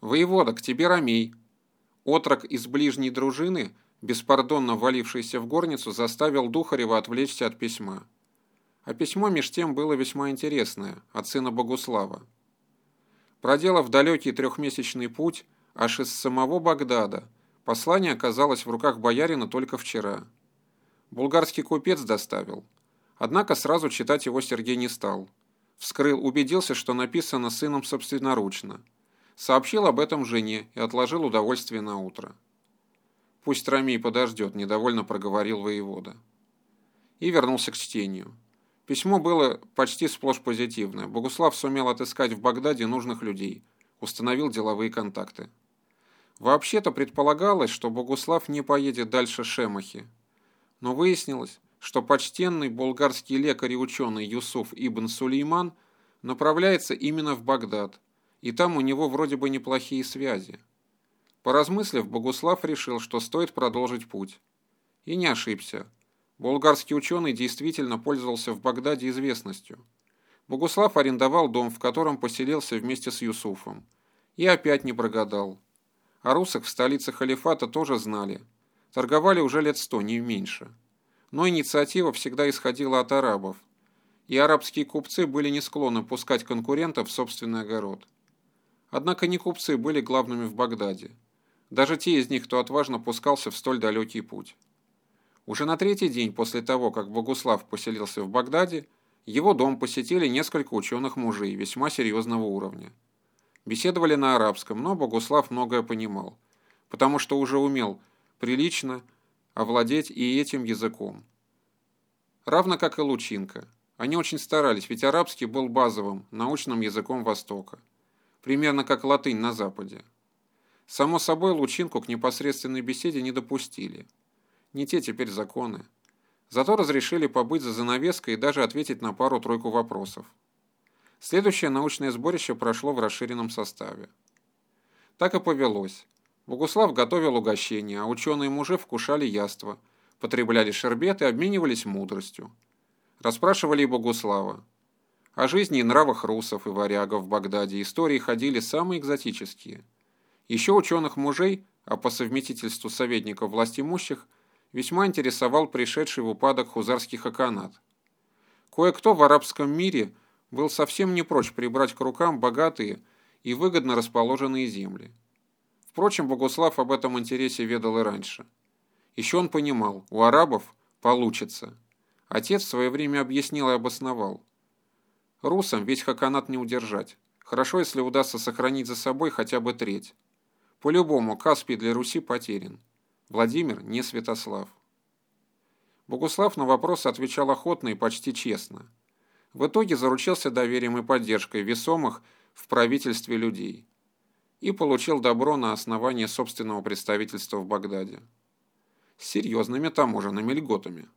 «Воевода, к тебе ромей!» Отрок из ближней дружины, беспардонно валившийся в горницу, заставил Духарева отвлечься от письма. А письмо меж тем было весьма интересное, от сына Богуслава. Проделав далекий трехмесячный путь, аж из самого Багдада, послание оказалось в руках боярина только вчера. Булгарский купец доставил. Однако сразу читать его Сергей не стал. Вскрыл, убедился, что написано сыном собственноручно. Сообщил об этом жене и отложил удовольствие на утро. «Пусть Рамей подождет», – недовольно проговорил воевода. И вернулся к чтению. Письмо было почти сплошь позитивное. Богуслав сумел отыскать в Багдаде нужных людей, установил деловые контакты. Вообще-то предполагалось, что Богуслав не поедет дальше Шемахи. Но выяснилось, что почтенный болгарский лекарь и ученый Юсуф ибн Сулейман направляется именно в Багдад, и там у него вроде бы неплохие связи. Поразмыслив, Богуслав решил, что стоит продолжить путь. И не ошибся. Болгарский ученый действительно пользовался в Багдаде известностью. Богуслав арендовал дом, в котором поселился вместе с Юсуфом. И опять не прогадал. О русах в столице халифата тоже знали. Торговали уже лет сто, не меньше. Но инициатива всегда исходила от арабов. И арабские купцы были не склонны пускать конкурентов в собственный огород. Однако не купцы были главными в Багдаде. Даже те из них, кто отважно пускался в столь далекий путь. Уже на третий день после того, как Богуслав поселился в Багдаде, его дом посетили несколько ученых мужей весьма серьезного уровня. Беседовали на арабском, но Богуслав многое понимал, потому что уже умел прилично овладеть и этим языком. Равно как и Лучинка. Они очень старались, ведь арабский был базовым, научным языком Востока. Примерно как латынь на Западе. Само собой, Лучинку к непосредственной беседе не допустили – не те теперь законы. Зато разрешили побыть за занавеской и даже ответить на пару-тройку вопросов. Следующее научное сборище прошло в расширенном составе. Так и повелось. Богуслав готовил угощения, а ученые-мужи вкушали яства, потребляли шербет и обменивались мудростью. Расспрашивали и Богуслава. О жизни и нравах русов и варягов в Багдаде истории ходили самые экзотические. Еще ученых мужей, а по совместительству советников власть имущих – весьма интересовал пришедший в упадок хузарский хаканат. Кое-кто в арабском мире был совсем не прочь прибрать к рукам богатые и выгодно расположенные земли. Впрочем, Богуслав об этом интересе ведал и раньше. Еще он понимал, у арабов получится. Отец в свое время объяснил и обосновал. Русам весь хаканат не удержать. Хорошо, если удастся сохранить за собой хотя бы треть. По-любому, Каспий для Руси потерян. Владимир не Святослав. Богуслав на вопросы отвечал охотно и почти честно. В итоге заручился доверием и поддержкой весомых в правительстве людей и получил добро на основании собственного представительства в Багдаде. С серьезными таможенными льготами.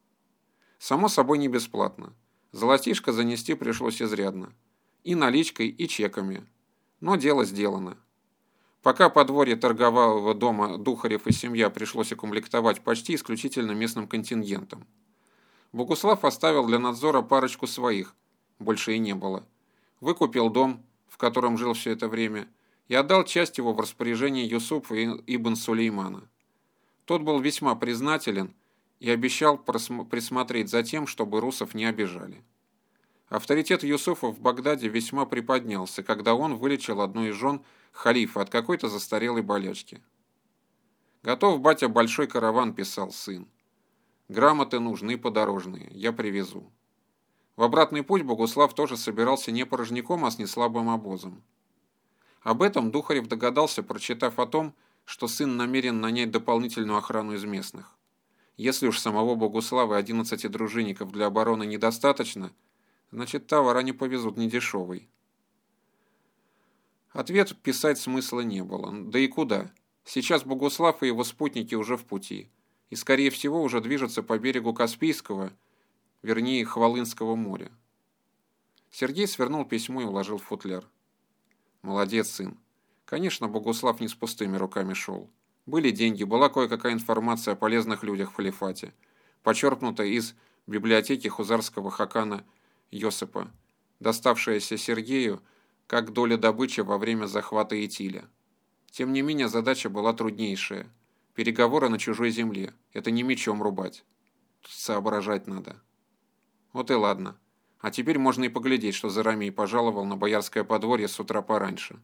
Само собой не бесплатно. Золотишко занести пришлось изрядно. И наличкой, и чеками. Но дело сделано. Пока подворье торгового дома Духарев и семья пришлось укомплектовать почти исключительно местным контингентом. Богуслав оставил для надзора парочку своих, больше и не было. Выкупил дом, в котором жил все это время, и отдал часть его в распоряжение Юсуфа ибн Сулеймана. Тот был весьма признателен и обещал присмотреть за тем, чтобы русов не обижали. Авторитет Юсуфа в Багдаде весьма приподнялся, когда он вылечил одну из жен халифа от какой-то застарелой болячки. «Готов, батя, большой караван», – писал сын. «Грамоты нужны подорожные, я привезу». В обратный путь Богуслав тоже собирался не порожняком, а с неслабым обозом. Об этом Духарев догадался, прочитав о том, что сын намерен нанять дополнительную охрану из местных. Если уж самого Богуслава и 11 дружинников для обороны недостаточно – Значит, товар они повезут недешевый. Ответ писать смысла не было. Да и куда? Сейчас Богуслав и его спутники уже в пути. И, скорее всего, уже движутся по берегу Каспийского, вернее, Хвалынского моря. Сергей свернул письмо и уложил в футляр. Молодец, сын. Конечно, Богуслав не с пустыми руками шел. Были деньги, была кое-какая информация о полезных людях в халифате, почерпнутая из библиотеки хузарского хакана Йосипа, доставшаяся Сергею как доля добычи во время захвата Итиля. Тем не менее, задача была труднейшая. Переговоры на чужой земле. Это не мечом рубать. Тут соображать надо. Вот и ладно. А теперь можно и поглядеть, что Зарамей пожаловал на боярское подворье с утра пораньше.